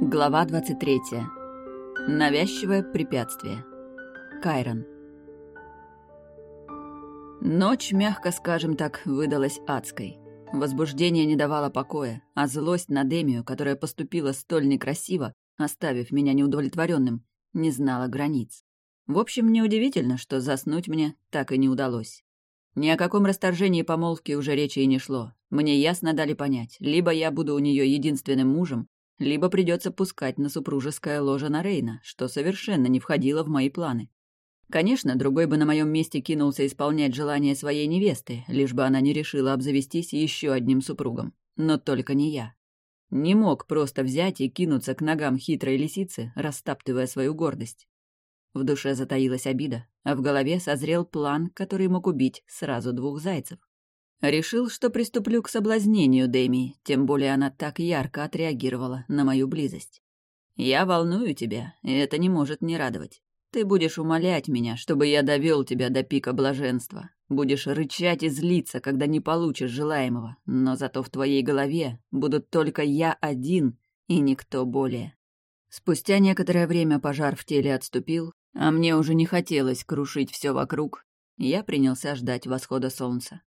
Глава 23. Навязчивое препятствие. Кайрон. Ночь, мягко скажем так, выдалась адской. Возбуждение не давало покоя, а злость на Демию, которая поступила столь некрасиво, оставив меня неудовлетворенным, не знала границ. В общем, неудивительно, что заснуть мне так и не удалось. Ни о каком расторжении помолвки уже речи и не шло. Мне ясно дали понять, либо я буду у нее единственным мужем, либо придется пускать на супружеское ложе на Рейна, что совершенно не входило в мои планы. Конечно, другой бы на моем месте кинулся исполнять желания своей невесты, лишь бы она не решила обзавестись еще одним супругом. Но только не я. Не мог просто взять и кинуться к ногам хитрой лисицы, растаптывая свою гордость. В душе затаилась обида, а в голове созрел план, который мог убить сразу двух зайцев. Решил, что приступлю к соблазнению Дэми, тем более она так ярко отреагировала на мою близость. «Я волную тебя, и это не может не радовать. Ты будешь умолять меня, чтобы я довел тебя до пика блаженства. Будешь рычать и злиться, когда не получишь желаемого, но зато в твоей голове будут только я один и никто более». Спустя некоторое время пожар в теле отступил, а мне уже не хотелось крушить все вокруг. Я принялся ждать восхода солнца.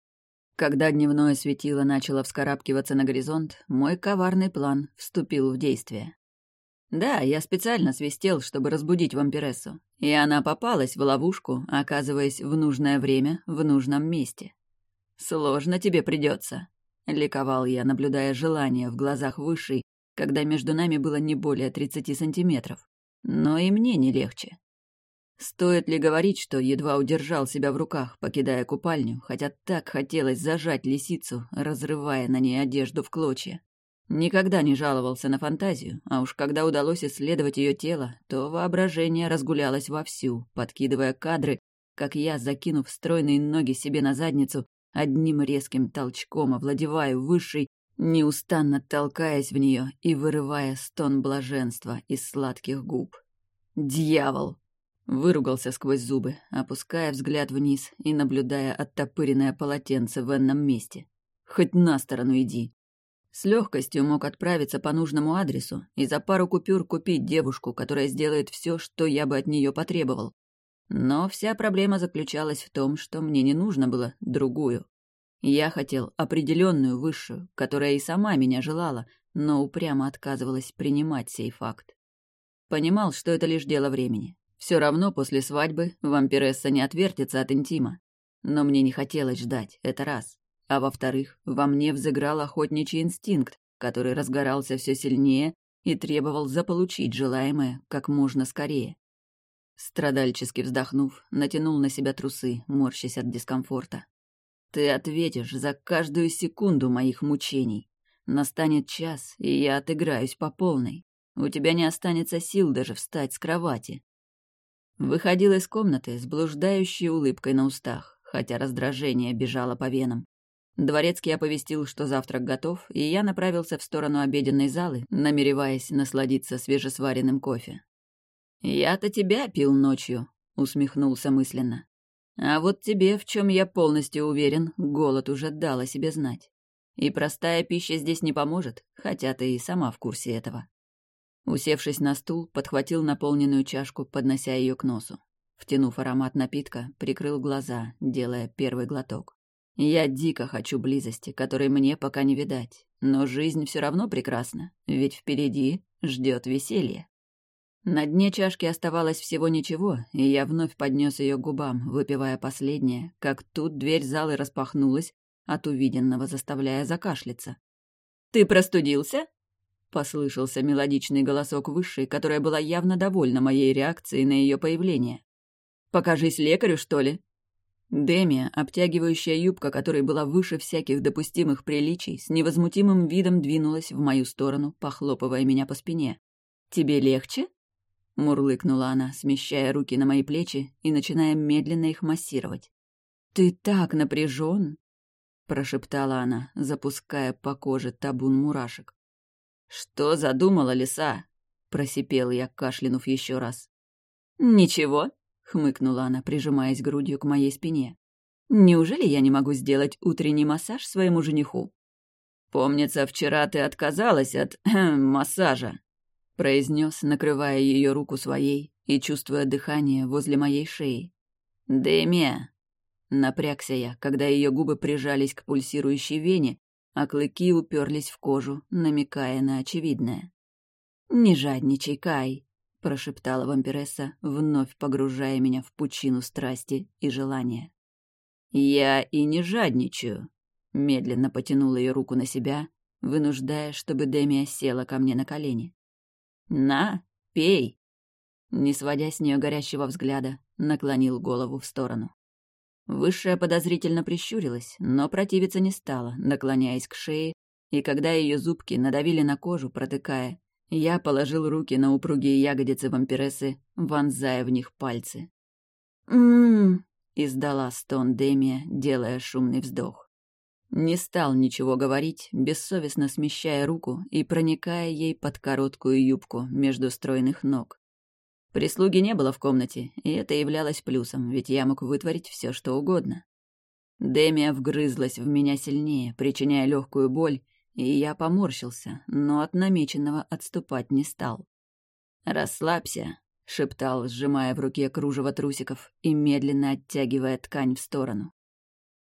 Когда дневное светило начало вскарабкиваться на горизонт, мой коварный план вступил в действие. Да, я специально свистел, чтобы разбудить вампирессу, и она попалась в ловушку, оказываясь в нужное время в нужном месте. «Сложно тебе придется», — ликовал я, наблюдая желание в глазах высшей, когда между нами было не более тридцати сантиметров. Но и мне не легче. Стоит ли говорить, что едва удержал себя в руках, покидая купальню, хотя так хотелось зажать лисицу, разрывая на ней одежду в клочья. Никогда не жаловался на фантазию, а уж когда удалось исследовать ее тело, то воображение разгулялось вовсю, подкидывая кадры, как я, закинув стройные ноги себе на задницу, одним резким толчком овладеваю высшей, неустанно толкаясь в нее и вырывая стон блаженства из сладких губ. «Дьявол!» Выругался сквозь зубы, опуская взгляд вниз и наблюдая оттопыренное полотенце в энном месте. «Хоть на сторону иди!» С легкостью мог отправиться по нужному адресу и за пару купюр купить девушку, которая сделает все, что я бы от нее потребовал. Но вся проблема заключалась в том, что мне не нужно было другую. Я хотел определенную высшую, которая и сама меня желала, но упрямо отказывалась принимать сей факт. Понимал, что это лишь дело времени. Все равно после свадьбы вампиресса не отвертится от интима. Но мне не хотелось ждать, это раз. А во-вторых, во мне взыграл охотничий инстинкт, который разгорался все сильнее и требовал заполучить желаемое как можно скорее. Страдальчески вздохнув, натянул на себя трусы, морщась от дискомфорта. «Ты ответишь за каждую секунду моих мучений. Настанет час, и я отыграюсь по полной. У тебя не останется сил даже встать с кровати. Выходил из комнаты с блуждающей улыбкой на устах, хотя раздражение бежало по венам. Дворецкий оповестил, что завтрак готов, и я направился в сторону обеденной залы, намереваясь насладиться свежесваренным кофе. «Я-то тебя пил ночью», — усмехнулся мысленно. «А вот тебе, в чем я полностью уверен, голод уже дал о себе знать. И простая пища здесь не поможет, хотя ты и сама в курсе этого». Усевшись на стул, подхватил наполненную чашку, поднося ее к носу. Втянув аромат напитка, прикрыл глаза, делая первый глоток. Я дико хочу близости, которой мне пока не видать. Но жизнь все равно прекрасна, ведь впереди ждет веселье. На дне чашки оставалось всего ничего, и я вновь поднес ее к губам, выпивая последнее, как тут дверь залы распахнулась, от увиденного заставляя закашляться. «Ты простудился?» Послышался мелодичный голосок высшей, которая была явно довольна моей реакцией на ее появление. «Покажись лекарю, что ли?» Демия, обтягивающая юбка, которой была выше всяких допустимых приличий, с невозмутимым видом двинулась в мою сторону, похлопывая меня по спине. «Тебе легче?» — мурлыкнула она, смещая руки на мои плечи и начиная медленно их массировать. «Ты так напряжен!» — прошептала она, запуская по коже табун мурашек. «Что задумала лиса?» — просипел я, кашлянув еще раз. «Ничего», — хмыкнула она, прижимаясь грудью к моей спине. «Неужели я не могу сделать утренний массаж своему жениху?» «Помнится, вчера ты отказалась от массажа», — произнес, накрывая ее руку своей и чувствуя дыхание возле моей шеи. «Демия!» Напрягся я, когда ее губы прижались к пульсирующей вене, а клыки уперлись в кожу, намекая на очевидное. «Не жадничай, Кай», — прошептала вампиресса, вновь погружая меня в пучину страсти и желания. «Я и не жадничаю», — медленно потянул ее руку на себя, вынуждая, чтобы Демия села ко мне на колени. «На, пей!» Не сводя с нее горящего взгляда, наклонил голову в сторону. Высшая подозрительно прищурилась, но противиться не стала, наклоняясь к шее, и когда ее зубки надавили на кожу, протыкая, я положил руки на упругие ягодицы вампирессы, вонзая в них пальцы. «М-м-м», издала стон Демия, делая шумный вздох. Не стал ничего говорить, бессовестно смещая руку и проникая ей под короткую юбку между стройных ног. Прислуги не было в комнате, и это являлось плюсом, ведь я мог вытворить все, что угодно. Демия вгрызлась в меня сильнее, причиняя легкую боль, и я поморщился, но от намеченного отступать не стал. «Расслабься», — шептал, сжимая в руке кружево трусиков и медленно оттягивая ткань в сторону.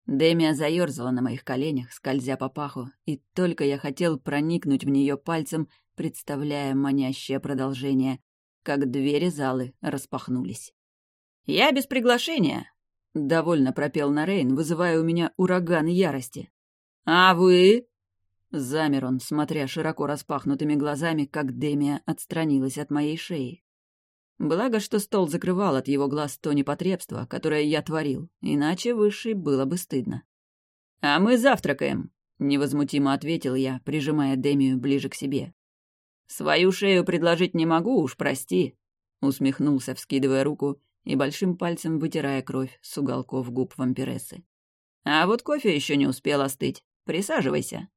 Демия заерзала на моих коленях, скользя по паху, и только я хотел проникнуть в нее пальцем, представляя манящее продолжение, как двери залы распахнулись. «Я без приглашения!» — довольно пропел Нарейн, вызывая у меня ураган ярости. «А вы?» Замер он, смотря широко распахнутыми глазами, как Демия отстранилась от моей шеи. Благо, что стол закрывал от его глаз то непотребство, которое я творил, иначе высший было бы стыдно. «А мы завтракаем», — невозмутимо ответил я, прижимая Демию ближе к себе. «Свою шею предложить не могу, уж прости», — усмехнулся, вскидывая руку и большим пальцем вытирая кровь с уголков губ вампирессы. «А вот кофе еще не успел остыть. Присаживайся».